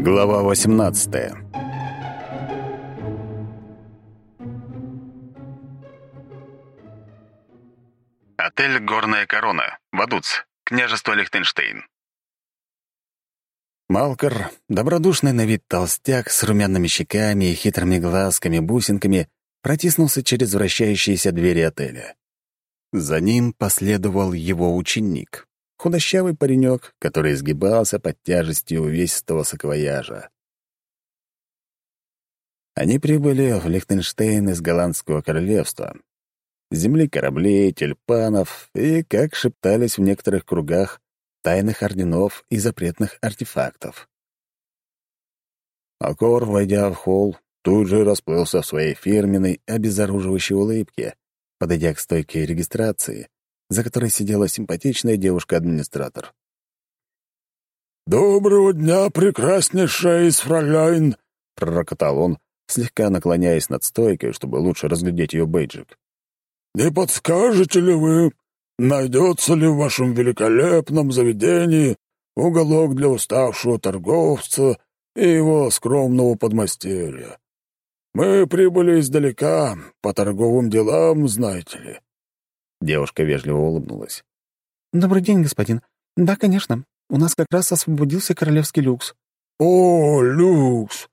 Глава 18 Отель «Горная корона», Вадуц, княжество Лихтенштейн. Малкар, добродушный на вид толстяк с румяными щеками и хитрыми глазками-бусинками, протиснулся через вращающиеся двери отеля. За ним последовал его ученик, худощавый паренек, который изгибался под тяжестью увесистого саквояжа. Они прибыли в Лихтенштейн из Голландского королевства, земли кораблей, тюльпанов и, как шептались в некоторых кругах, тайных орденов и запретных артефактов. Акор, войдя в холл, тут же расплылся в своей фирменной, обезоруживающей улыбке, подойдя к стойке регистрации, за которой сидела симпатичная девушка-администратор. «Доброго дня, прекраснейшая из фроляйн!» — пророкотал он, слегка наклоняясь над стойкой, чтобы лучше разглядеть ее бейджик. «Не подскажете ли вы, найдется ли в вашем великолепном заведении уголок для уставшего торговца и его скромного подмастерья? Мы прибыли издалека, по торговым делам, знаете ли». Девушка вежливо улыбнулась. «Добрый день, господин. Да, конечно. У нас как раз освободился королевский люкс». «О, люкс!»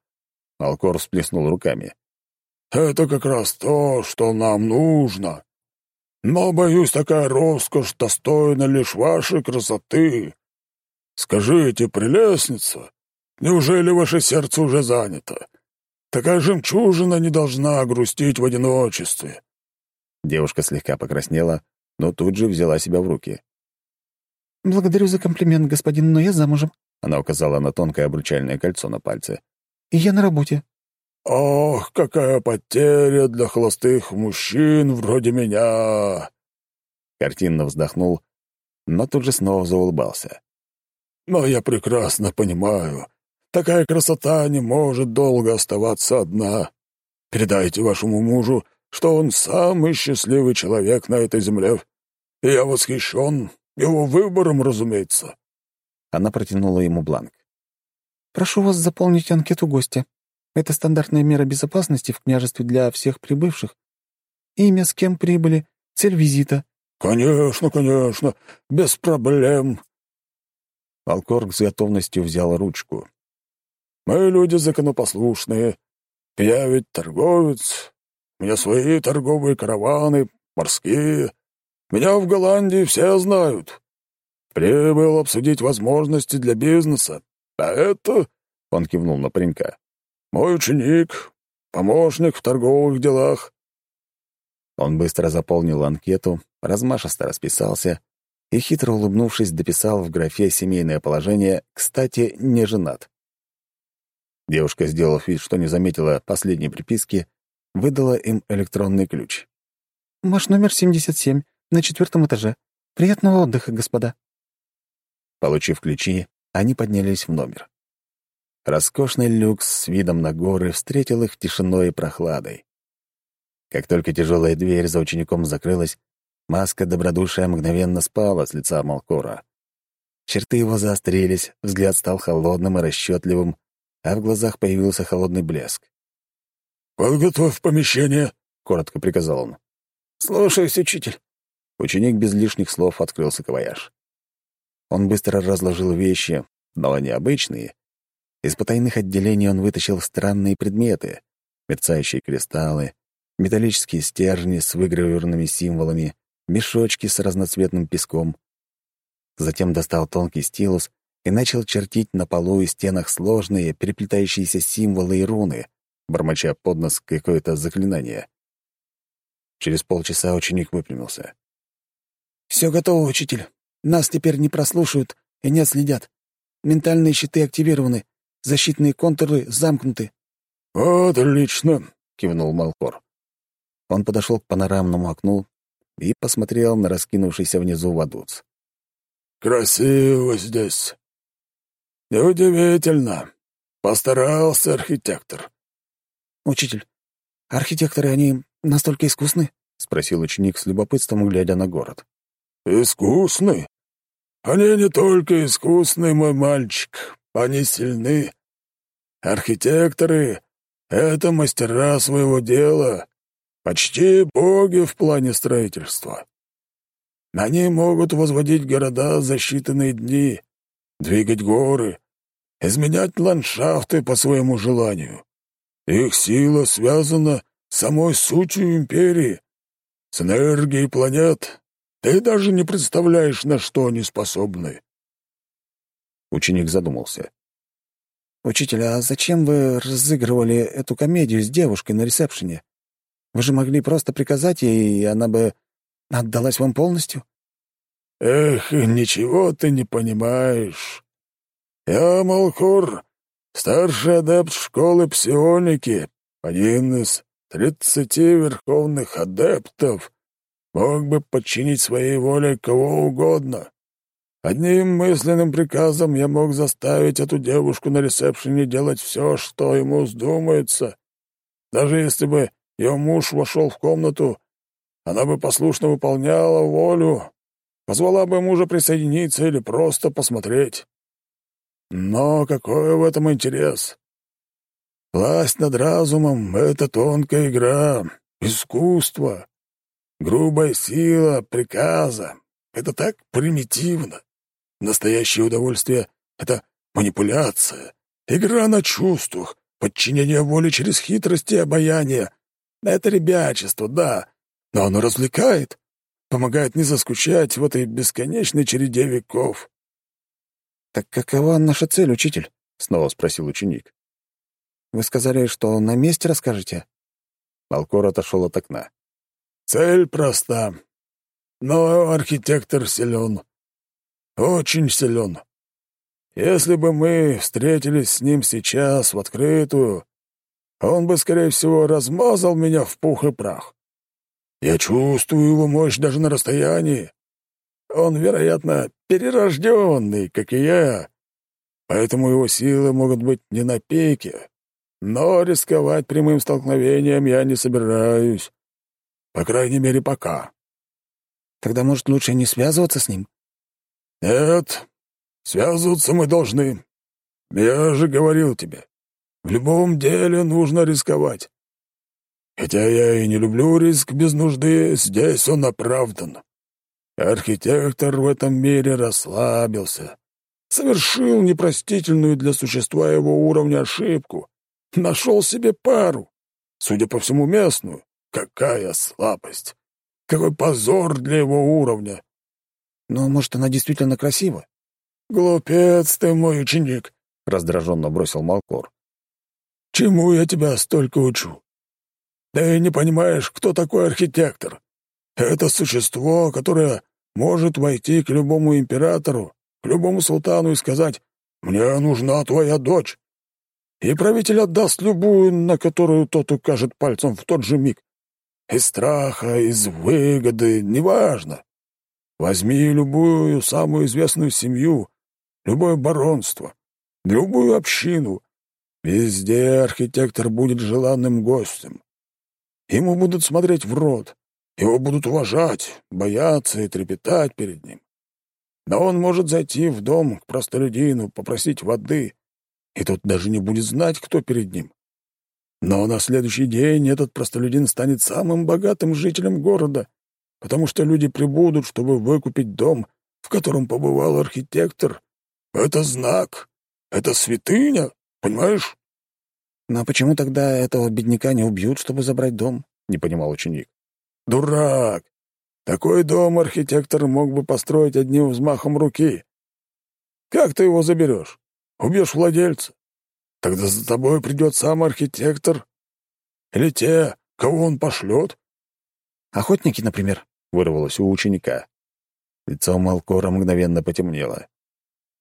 Алкор всплеснул руками. «Это как раз то, что нам нужно. Но, боюсь, такая роскошь достойна лишь вашей красоты. Скажите, прелестница, неужели ваше сердце уже занято? Такая жемчужина не должна грустить в одиночестве. Девушка слегка покраснела, но тут же взяла себя в руки. «Благодарю за комплимент, господин, но я замужем», — она указала на тонкое обручальное кольцо на пальце. «И я на работе». «Ох, какая потеря для холостых мужчин вроде меня!» Картинно вздохнул, но тут же снова заулыбался. «Но я прекрасно понимаю, такая красота не может долго оставаться одна. Передайте вашему мужу, что он самый счастливый человек на этой земле. И я восхищен его выбором, разумеется». Она протянула ему бланк. «Прошу вас заполнить анкету гостя. Это стандартная мера безопасности в княжестве для всех прибывших. Имя, с кем прибыли, цель визита». «Конечно, конечно, без проблем». Алкорг с готовностью взял ручку. «Мы люди законопослушные. Я ведь торговец, меня свои торговые караваны, морские. Меня в Голландии все знают. Прибыл обсудить возможности для бизнеса. А это...» — он кивнул на паренька. «Мой ученик, помощник в торговых делах». Он быстро заполнил анкету, размашисто расписался и, хитро улыбнувшись, дописал в графе «Семейное положение», кстати, не женат. Девушка, сделав вид, что не заметила последней приписки, выдала им электронный ключ. «Ваш номер 77, на четвертом этаже. Приятного отдыха, господа». Получив ключи, они поднялись в номер. Роскошный люкс с видом на горы встретил их тишиной и прохладой. Как только тяжелая дверь за учеником закрылась, маска добродушия мгновенно спала с лица Малкора. Черты его заострились, взгляд стал холодным и расчетливым, а в глазах появился холодный блеск. «Подготовь помещение», — коротко приказал он. «Слушаюсь, учитель». Ученик без лишних слов открыл саквояж. Он быстро разложил вещи, но необычные. Из потайных отделений он вытащил странные предметы — мерцающие кристаллы, металлические стержни с выгравированными символами, мешочки с разноцветным песком. Затем достал тонкий стилус и начал чертить на полу и стенах сложные, переплетающиеся символы и руны, бормоча под нос какое-то заклинание. Через полчаса ученик выпрямился. «Все готово, учитель. Нас теперь не прослушают и не отследят. Ментальные щиты активированы, защитные контуры замкнуты». «Отлично», — кивнул Малхор. Он подошел к панорамному окну и посмотрел на раскинувшийся внизу водуц. «Красиво здесь. Неудивительно. Постарался архитектор. «Учитель, архитекторы, они настолько искусны?» — спросил ученик с любопытством, глядя на город. «Искусны? Они не только искусны, мой мальчик, они сильны. Архитекторы — это мастера своего дела, почти боги в плане строительства. Они могут возводить города за считанные дни, двигать горы, изменять ландшафты по своему желанию. Их сила связана с самой сутью империи, с энергией планет. Ты даже не представляешь, на что они способны. Ученик задумался. «Учитель, а зачем вы разыгрывали эту комедию с девушкой на ресепшене? Вы же могли просто приказать ей, и она бы отдалась вам полностью?» «Эх, ничего ты не понимаешь. Я, Малкур, старший адепт школы псионики, один из тридцати верховных адептов, мог бы подчинить своей воле кого угодно. Одним мысленным приказом я мог заставить эту девушку на ресепшене делать все, что ему вздумается. Даже если бы ее муж вошел в комнату, она бы послушно выполняла волю, позвала бы мужа присоединиться или просто посмотреть. Но какой в этом интерес? Власть над разумом — это тонкая игра, искусство, грубая сила приказа. Это так примитивно. Настоящее удовольствие — это манипуляция, игра на чувствах, подчинение воли через хитрость и обаяние. Это ребячество, да, но оно развлекает, помогает не заскучать в этой бесконечной череде веков. «Так какова наша цель, учитель?» — снова спросил ученик. «Вы сказали, что на месте расскажете?» Малкор отошел от окна. «Цель проста, но архитектор силен. Очень силен. Если бы мы встретились с ним сейчас в открытую, он бы, скорее всего, размазал меня в пух и прах. Я чувствую его мощь даже на расстоянии. Он, вероятно, перерожденный, как и я, поэтому его силы могут быть не на пике. Но рисковать прямым столкновением я не собираюсь. По крайней мере, пока. Тогда, может, лучше не связываться с ним? «Нет, связываться мы должны. Я же говорил тебе, в любом деле нужно рисковать. Хотя я и не люблю риск без нужды, здесь он оправдан. Архитектор в этом мире расслабился, совершил непростительную для существа его уровня ошибку, нашел себе пару, судя по всему, местную. Какая слабость! Какой позор для его уровня! Но, может, она действительно красива? «Глупец ты, мой ученик!» — раздраженно бросил Малкор. «Чему я тебя столько учу? Ты не понимаешь, кто такой архитектор. Это существо, которое может войти к любому императору, к любому султану и сказать «Мне нужна твоя дочь». И правитель отдаст любую, на которую тот укажет пальцем в тот же миг. Из страха, из выгоды, неважно. Возьми любую самую известную семью, любое баронство, любую общину. Везде архитектор будет желанным гостем. Ему будут смотреть в рот, его будут уважать, бояться и трепетать перед ним. Но он может зайти в дом к простолюдину, попросить воды, и тот даже не будет знать, кто перед ним. Но на следующий день этот простолюдин станет самым богатым жителем города, потому что люди прибудут, чтобы выкупить дом, в котором побывал архитектор. Это знак, это святыня, понимаешь? Но почему тогда этого бедняка не убьют, чтобы забрать дом? — не понимал ученик. Дурак! Такой дом архитектор мог бы построить одним взмахом руки. Как ты его заберешь? Убьешь владельца? Тогда за тобой придет сам архитектор. Или те, кого он пошлет. Охотники, например, — вырвалось у ученика. Лицо Малкора мгновенно потемнело.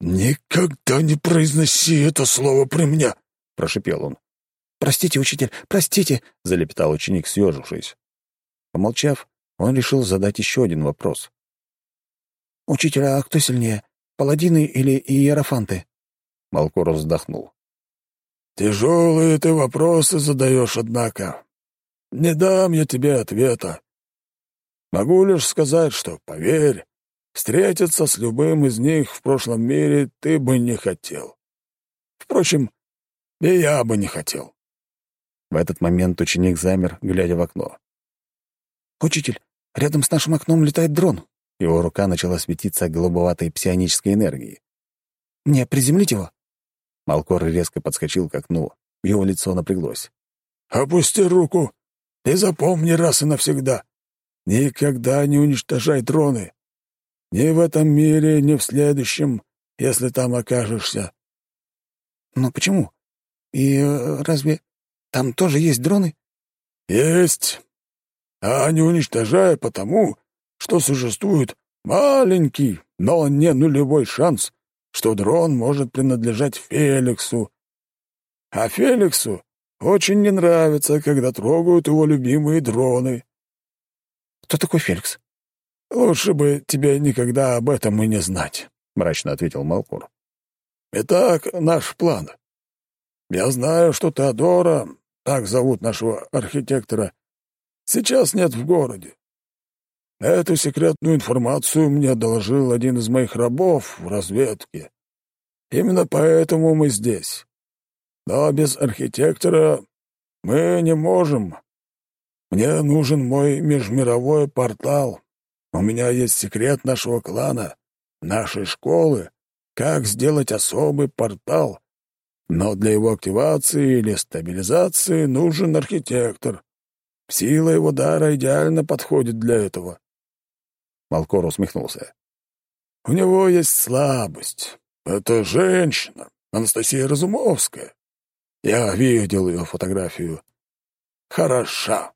«Никогда не произноси это слово при мне!» — прошипел он. «Простите, учитель, простите!» — залепетал ученик, съежившись. Помолчав, он решил задать еще один вопрос. «Учитель, а кто сильнее, паладины или иерофанты?» Малкор вздохнул. «Тяжелые ты вопросы задаешь, однако. Не дам я тебе ответа. Могу лишь сказать, что, поверь, встретиться с любым из них в прошлом мире ты бы не хотел. Впрочем, И я бы не хотел». В этот момент ученик замер, глядя в окно. «Учитель, рядом с нашим окном летает дрон». Его рука начала светиться голубоватой псионической энергией. «Не приземлить его?» Малкор резко подскочил к окну. Его лицо напряглось. «Опусти руку и запомни раз и навсегда. Никогда не уничтожай дроны. Ни в этом мире, ни в следующем, если там окажешься». «Но почему? И э, разве там тоже есть дроны?» «Есть. А не уничтожая потому, что существует маленький, но не нулевой шанс, что дрон может принадлежать Феликсу. А Феликсу очень не нравится, когда трогают его любимые дроны. «Кто такой Феликс?» «Лучше бы тебе никогда об этом и не знать», — мрачно ответил Малкур. «Итак, наш план. Я знаю, что Теодора, так зовут нашего архитектора, сейчас нет в городе. Эту секретную информацию мне доложил один из моих рабов в разведке. Именно поэтому мы здесь. Но без архитектора мы не можем. Мне нужен мой межмировой портал. У меня есть секрет нашего клана, нашей школы, как сделать особый портал. Но для его активации или стабилизации нужен архитектор. Сила его дара идеально подходит для этого. Малкор усмехнулся. «У него есть слабость. Это женщина, Анастасия Разумовская. Я видел ее фотографию. Хороша.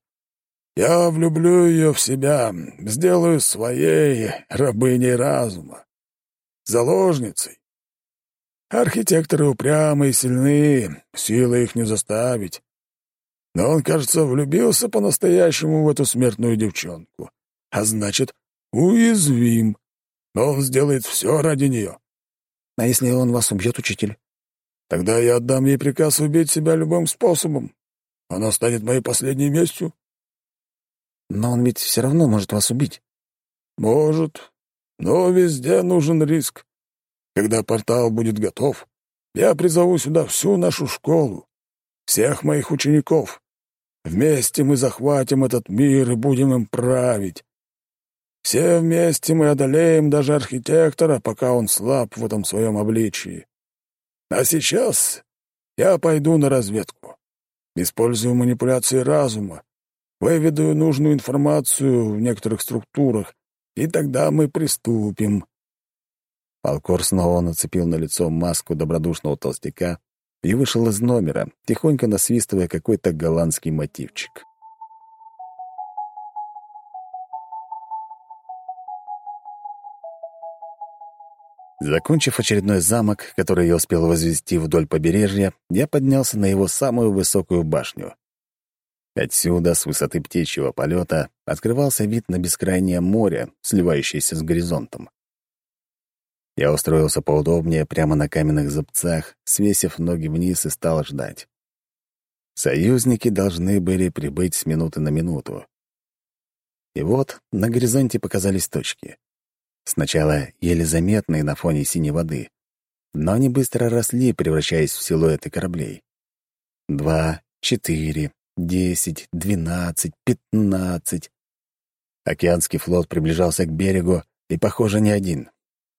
Я влюблю ее в себя, сделаю своей рабыней разума, заложницей. Архитекторы упрямые и сильны, силы их не заставить. Но он, кажется, влюбился по-настоящему в эту смертную девчонку. А значит, уязвим. Но он сделает все ради нее. А если он вас убьет, учитель? Тогда я отдам ей приказ убить себя любым способом. Она станет моей последней местью. Но он ведь все равно может вас убить. Может. Но везде нужен риск. Когда портал будет готов, я призову сюда всю нашу школу, всех моих учеников. Вместе мы захватим этот мир и будем им править. Все вместе мы одолеем даже архитектора, пока он слаб в этом своем обличии. А сейчас я пойду на разведку. Использую манипуляции разума, выведу нужную информацию в некоторых структурах, и тогда мы приступим». Алкор снова нацепил на лицо маску добродушного толстяка и вышел из номера, тихонько насвистывая какой-то голландский мотивчик. Закончив очередной замок, который я успел возвести вдоль побережья, я поднялся на его самую высокую башню. Отсюда, с высоты птичьего полета, открывался вид на бескрайнее море, сливающееся с горизонтом. Я устроился поудобнее прямо на каменных зубцах, свесив ноги вниз и стал ждать. Союзники должны были прибыть с минуты на минуту. И вот на горизонте показались точки. Сначала еле заметные на фоне синей воды, но они быстро росли, превращаясь в силуэты кораблей. Два, четыре, десять, двенадцать, пятнадцать. Океанский флот приближался к берегу, и, похоже, не один.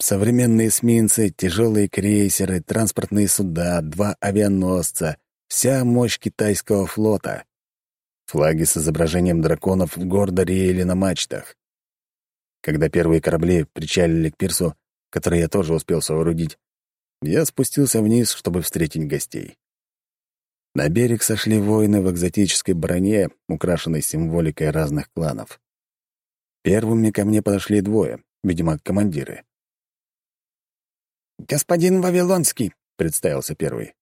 Современные эсминцы, тяжелые крейсеры, транспортные суда, два авианосца — вся мощь китайского флота. Флаги с изображением драконов гордо реяли на мачтах. Когда первые корабли причалили к пирсу, который я тоже успел соорудить, я спустился вниз, чтобы встретить гостей. На берег сошли воины в экзотической броне, украшенной символикой разных кланов. Первыми ко мне подошли двое, видимо, командиры. «Господин Вавилонский», — представился первый.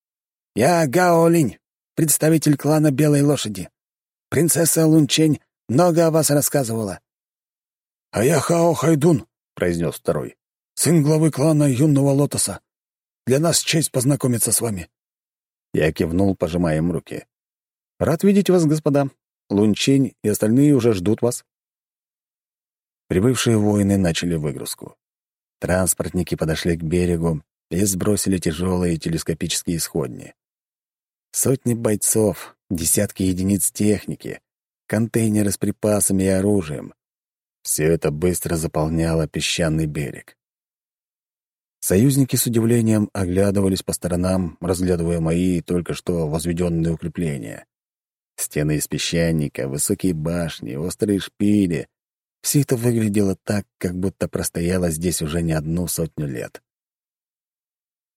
«Я Гао Линь, представитель клана Белой Лошади. Принцесса Лунчень много о вас рассказывала. «А я Хао Хайдун», — произнес второй. «Сын главы клана юного лотоса. Для нас честь познакомиться с вами». Я кивнул, пожимая им руки. «Рад видеть вас, господа. Лунчень и остальные уже ждут вас». Прибывшие воины начали выгрузку. Транспортники подошли к берегу и сбросили тяжелые телескопические исходни. Сотни бойцов, десятки единиц техники, контейнеры с припасами и оружием. Все это быстро заполняло песчаный берег. Союзники с удивлением оглядывались по сторонам, разглядывая мои только что возведенные укрепления. Стены из песчаника, высокие башни, острые шпили — все это выглядело так, как будто простояло здесь уже не одну сотню лет.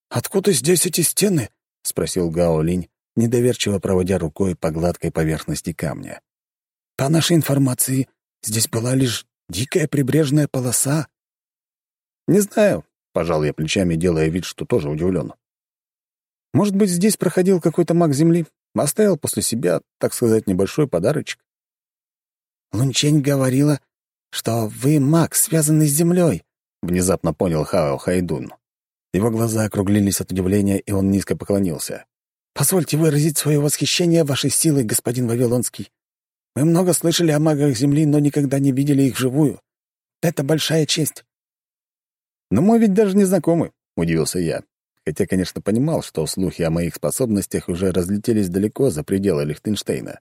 «Откуда здесь эти стены?» — спросил Гао Линь, недоверчиво проводя рукой по гладкой поверхности камня. «По нашей информации, здесь была лишь дикая прибрежная полоса». «Не знаю», — пожал я плечами, делая вид, что тоже удивлен. «Может быть, здесь проходил какой-то маг Земли, оставил после себя, так сказать, небольшой подарочек?» «Лунчень говорила, что вы маг, связанный с Землей», — внезапно понял Хао Хайдун. Его глаза округлились от удивления, и он низко поклонился. «Позвольте выразить свое восхищение вашей силой, господин Вавилонский. Мы много слышали о магах Земли, но никогда не видели их вживую. Это большая честь». «Но мы ведь даже не знакомы», — удивился я. Хотя, конечно, понимал, что слухи о моих способностях уже разлетелись далеко за пределы Лихтенштейна.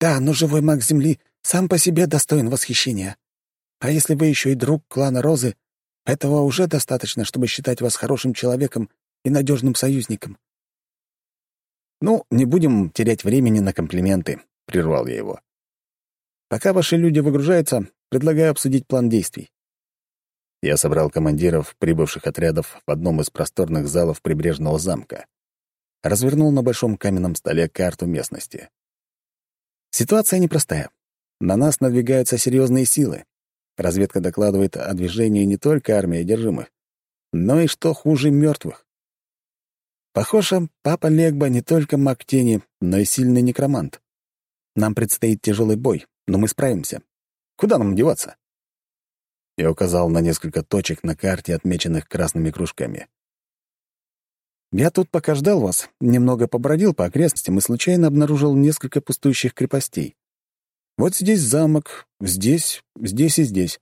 «Да, но живой маг Земли сам по себе достоин восхищения. А если вы еще и друг клана Розы, этого уже достаточно, чтобы считать вас хорошим человеком и надежным союзником. «Ну, не будем терять времени на комплименты», — прервал я его. «Пока ваши люди выгружаются, предлагаю обсудить план действий». Я собрал командиров прибывших отрядов в одном из просторных залов прибрежного замка. Развернул на большом каменном столе карту местности. Ситуация непростая. На нас надвигаются серьезные силы. Разведка докладывает о движении не только армии одержимых, но и, что хуже, мертвых. Похоже, папа Легба не только маг тени, но и сильный некромант. Нам предстоит тяжелый бой, но мы справимся. Куда нам деваться? Я указал на несколько точек на карте, отмеченных красными кружками. Я тут пока ждал вас, немного побродил по окрестностям и случайно обнаружил несколько пустующих крепостей. Вот здесь замок, здесь, здесь и здесь.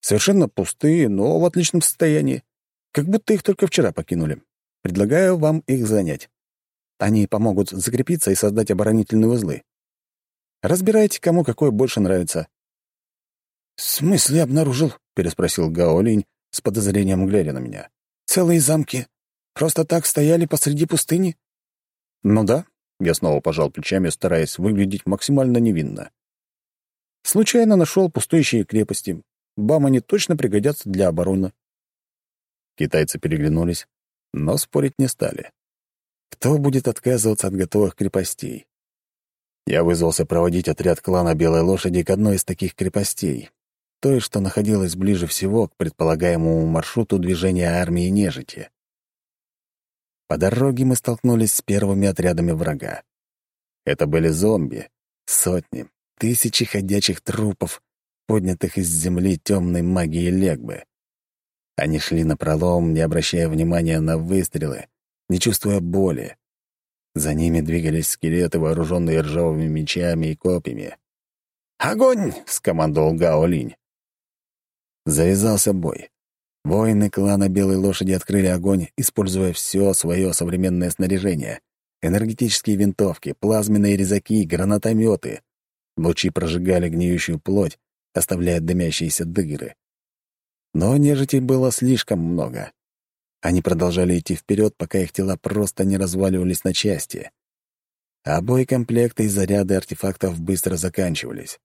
Совершенно пустые, но в отличном состоянии. Как будто их только вчера покинули. Предлагаю вам их занять. Они помогут закрепиться и создать оборонительные узлы. Разбирайте, кому какой больше нравится. «В смысле обнаружил?» — переспросил Гао Линь с подозрением глядя на меня. «Целые замки просто так стояли посреди пустыни?» «Ну да», — я снова пожал плечами, стараясь выглядеть максимально невинно. Случайно нашел пустующие крепости. Бам они точно пригодятся для обороны. Китайцы переглянулись, но спорить не стали. Кто будет отказываться от готовых крепостей? Я вызвался проводить отряд клана Белой Лошади к одной из таких крепостей, той, что находилась ближе всего к предполагаемому маршруту движения армии нежити. По дороге мы столкнулись с первыми отрядами врага. Это были зомби, сотни, тысячи ходячих трупов, поднятых из земли темной магией Легбы. Они шли напролом, не обращая внимания на выстрелы, не чувствуя боли. За ними двигались скелеты, вооруженные ржавыми мечами и копьями. «Огонь!» — скомандовал Гао Линь. Завязался бой. Воины клана Белой Лошади открыли огонь, используя все свое современное снаряжение. Энергетические винтовки, плазменные резаки, гранатометы. Лучи прожигали гниющую плоть, оставляя дымящиеся дыры. Но нежити было слишком много. Они продолжали идти вперед, пока их тела просто не разваливались на части. А боекомплекты и заряды артефактов быстро заканчивались.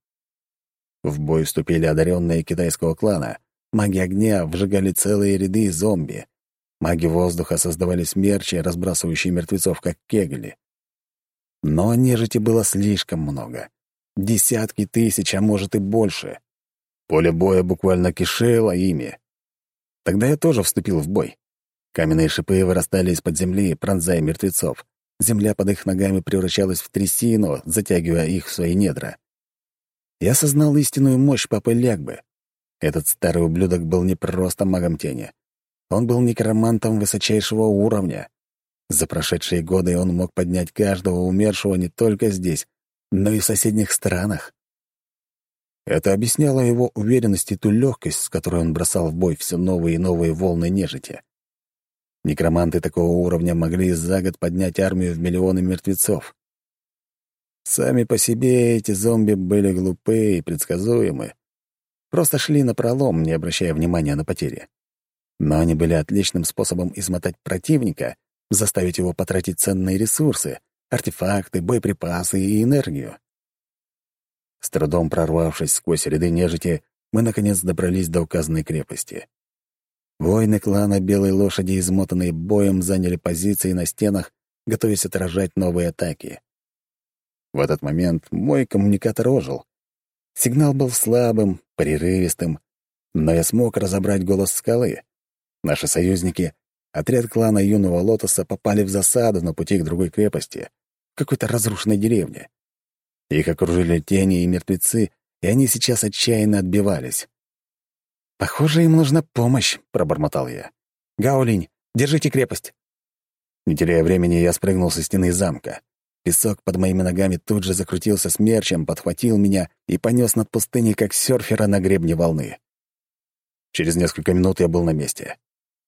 В бой вступили одаренные китайского клана. Маги огня вжигали целые ряды зомби. Маги воздуха создавали смерчи, разбрасывающие мертвецов, как кегли. Но нежити было слишком много. Десятки тысяч, а может и больше. Поле боя буквально кишело ими. Тогда я тоже вступил в бой. Каменные шипы вырастали из-под земли, пронзая мертвецов. Земля под их ногами превращалась в трясину, затягивая их в свои недра. Я осознал истинную мощь папы Лягбы. Этот старый ублюдок был не просто магом тени. Он был некромантом высочайшего уровня. За прошедшие годы он мог поднять каждого умершего не только здесь, но и в соседних странах. Это объясняло его уверенность и ту легкость, с которой он бросал в бой все новые и новые волны нежити. Некроманты такого уровня могли за год поднять армию в миллионы мертвецов. Сами по себе эти зомби были глупы и предсказуемы. Просто шли на пролом, не обращая внимания на потери. Но они были отличным способом измотать противника, заставить его потратить ценные ресурсы, артефакты, боеприпасы и энергию. С трудом прорвавшись сквозь ряды нежити, мы, наконец, добрались до указанной крепости. Воины клана Белой Лошади, измотанные боем, заняли позиции на стенах, готовясь отражать новые атаки. В этот момент мой коммуникатор ожил. Сигнал был слабым, прерывистым, но я смог разобрать голос скалы. Наши союзники, отряд клана Юного Лотоса, попали в засаду на пути к другой крепости, какой-то разрушенной деревне. Их окружили тени и мертвецы, и они сейчас отчаянно отбивались. «Похоже, им нужна помощь», — пробормотал я. «Гаолинь, держите крепость». Не теряя времени, я спрыгнул со стены замка. Песок под моими ногами тут же закрутился смерчем, подхватил меня и понес над пустыней, как серфера на гребне волны. Через несколько минут я был на месте.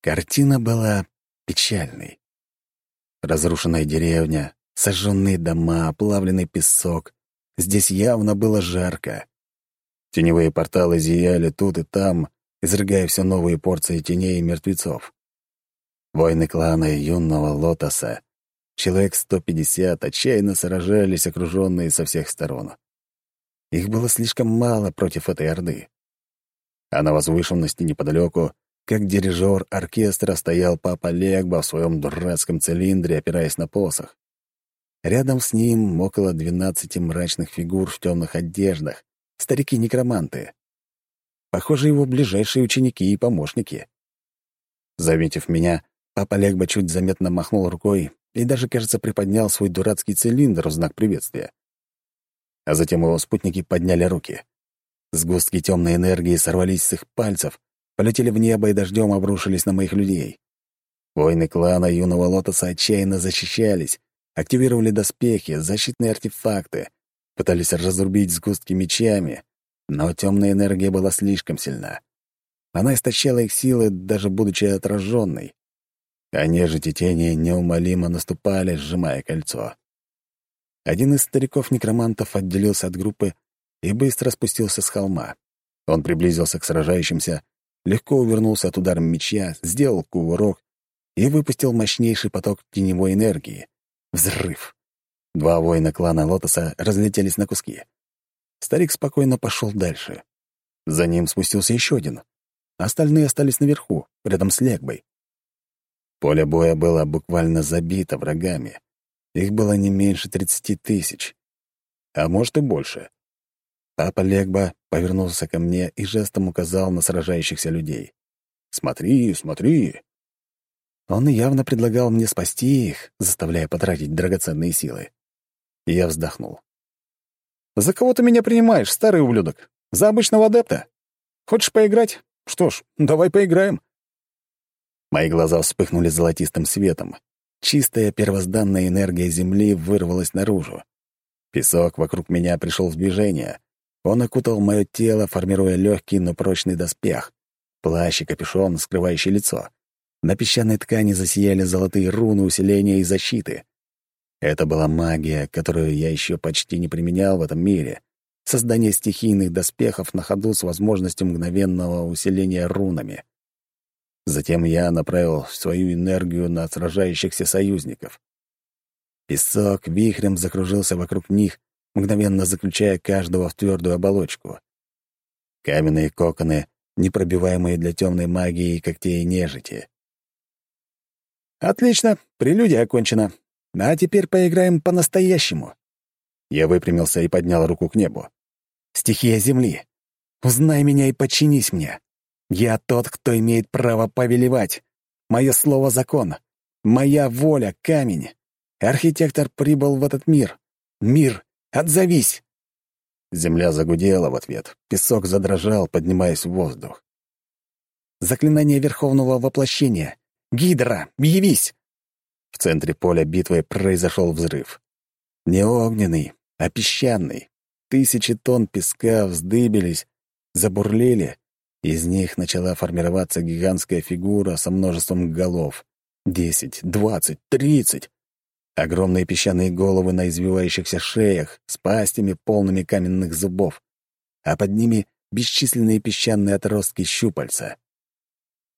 Картина была печальной. Разрушенная деревня, сожженные дома, оплавленный песок. Здесь явно было жарко. Теневые порталы зияли тут и там, изрыгая все новые порции теней и мертвецов. Войны клана юного Лотоса, человек 150, отчаянно сражались, окруженные со всех сторон. Их было слишком мало против этой орды. А на возвышенности неподалеку, как дирижер оркестра, стоял папа Легба в своем дурацком цилиндре, опираясь на посох. Рядом с ним около двенадцати мрачных фигур в темных одеждах, старики-некроманты. Похоже, его ближайшие ученики и помощники. Заметив меня, папа Легба чуть заметно махнул рукой и даже, кажется, приподнял свой дурацкий цилиндр в знак приветствия. А затем его спутники подняли руки. Сгустки темной энергии сорвались с их пальцев, полетели в небо и дождем обрушились на моих людей. Воины клана Юного Лотоса отчаянно защищались, активировали доспехи, защитные артефакты, пытались разрубить сгустки мечами, но темная энергия была слишком сильна. Она истощала их силы, даже будучи отраженной. А нежити тени неумолимо наступали, сжимая кольцо. Один из стариков-некромантов отделился от группы и быстро спустился с холма. Он приблизился к сражающимся, легко увернулся от удара меча, сделал кувырок и выпустил мощнейший поток теневой энергии. Взрыв. Два воина клана Лотоса разлетелись на куски. Старик спокойно пошел дальше. За ним спустился еще один. Остальные остались наверху, рядом с Легбой. Поле боя было буквально забито врагами. Их было не меньше тридцати тысяч. А может и больше. Папа Легба повернулся ко мне и жестом указал на сражающихся людей. «Смотри, смотри!» Он явно предлагал мне спасти их, заставляя потратить драгоценные силы. Я вздохнул. «За кого ты меня принимаешь, старый ублюдок? За обычного адепта? Хочешь поиграть? Что ж, давай поиграем». Мои глаза вспыхнули золотистым светом. Чистая первозданная энергия Земли вырвалась наружу. Песок вокруг меня пришел в движение. Он окутал мое тело, формируя легкий, но прочный доспех. Плащ и капюшон, скрывающий лицо. На песчаной ткани засияли золотые руны усиления и защиты. Это была магия, которую я еще почти не применял в этом мире. Создание стихийных доспехов на ходу с возможностью мгновенного усиления рунами. Затем я направил свою энергию на сражающихся союзников. Песок вихрем закружился вокруг них, мгновенно заключая каждого в твердую оболочку. Каменные коконы, непробиваемые для темной магии и когтей нежити. «Отлично, прелюдия окончена. А теперь поиграем по-настоящему». Я выпрямился и поднял руку к небу. «Стихия Земли. Узнай меня и подчинись мне. Я тот, кто имеет право повелевать. Мое слово — закон. Моя воля — камень. Архитектор прибыл в этот мир. Мир, отзовись!» Земля загудела в ответ. Песок задрожал, поднимаясь в воздух. «Заклинание Верховного Воплощения. Гидра, явись!» В центре поля битвы произошел взрыв. Не огненный, а песчаный. Тысячи тонн песка вздыбились, забурлили. Из них начала формироваться гигантская фигура со множеством голов. Десять, двадцать, тридцать. Огромные песчаные головы на извивающихся шеях с пастями, полными каменных зубов, а под ними бесчисленные песчаные отростки щупальца.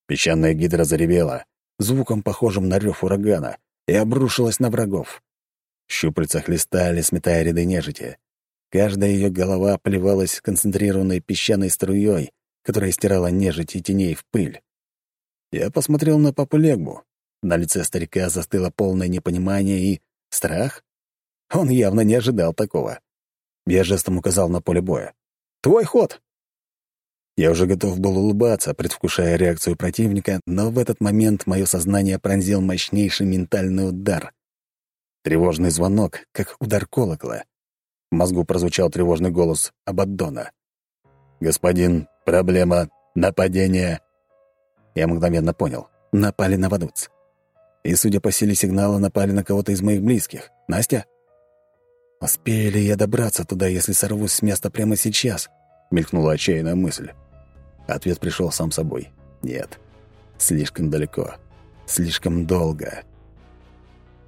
Песчаная гидра заревела, звуком похожим на рев урагана, и обрушилась на врагов. Щупальца хлестали, сметая ряды нежити. Каждая ее голова плевалась концентрированной песчаной струей, которая стирала нежить и теней в пыль. Я посмотрел на папу Легбу. На лице старика застыло полное непонимание и страх. Он явно не ожидал такого. Я жестом указал на поле боя. «Твой ход!» Я уже готов был улыбаться, предвкушая реакцию противника, но в этот момент мое сознание пронзил мощнейший ментальный удар. Тревожный звонок, как удар колокола. В мозгу прозвучал тревожный голос Абаддона. «Господин, проблема, нападение». Я мгновенно понял. Напали на Вадуц. И, судя по силе сигнала, напали на кого-то из моих близких. Настя? «Успею ли я добраться туда, если сорвусь с места прямо сейчас?» — мелькнула отчаянная мысль. Ответ пришел сам собой. Нет. Слишком далеко. Слишком долго.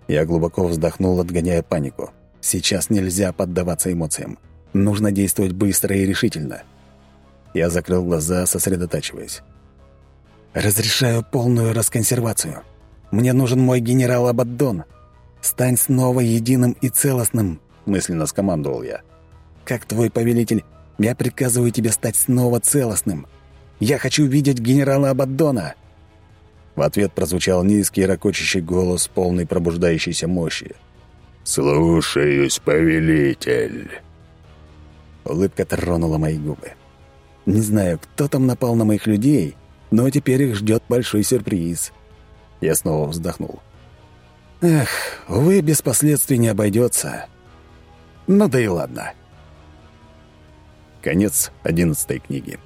Я глубоко вздохнул, отгоняя панику. Сейчас нельзя поддаваться эмоциям. Нужно действовать быстро и решительно. Я закрыл глаза, сосредотачиваясь. «Разрешаю полную расконсервацию. Мне нужен мой генерал Абаддон. Стань снова единым и целостным», — мысленно скомандовал я. «Как твой повелитель, я приказываю тебе стать снова целостным. Я хочу видеть генерала Абаддона!» В ответ прозвучал низкий ракочащий голос, полный пробуждающейся мощи. «Слушаюсь, повелитель!» Улыбка тронула мои губы. Не знаю, кто там напал на моих людей, но теперь их ждет большой сюрприз. Я снова вздохнул. Эх, увы, без последствий не обойдется. Ну да и ладно. Конец одиннадцатой книги.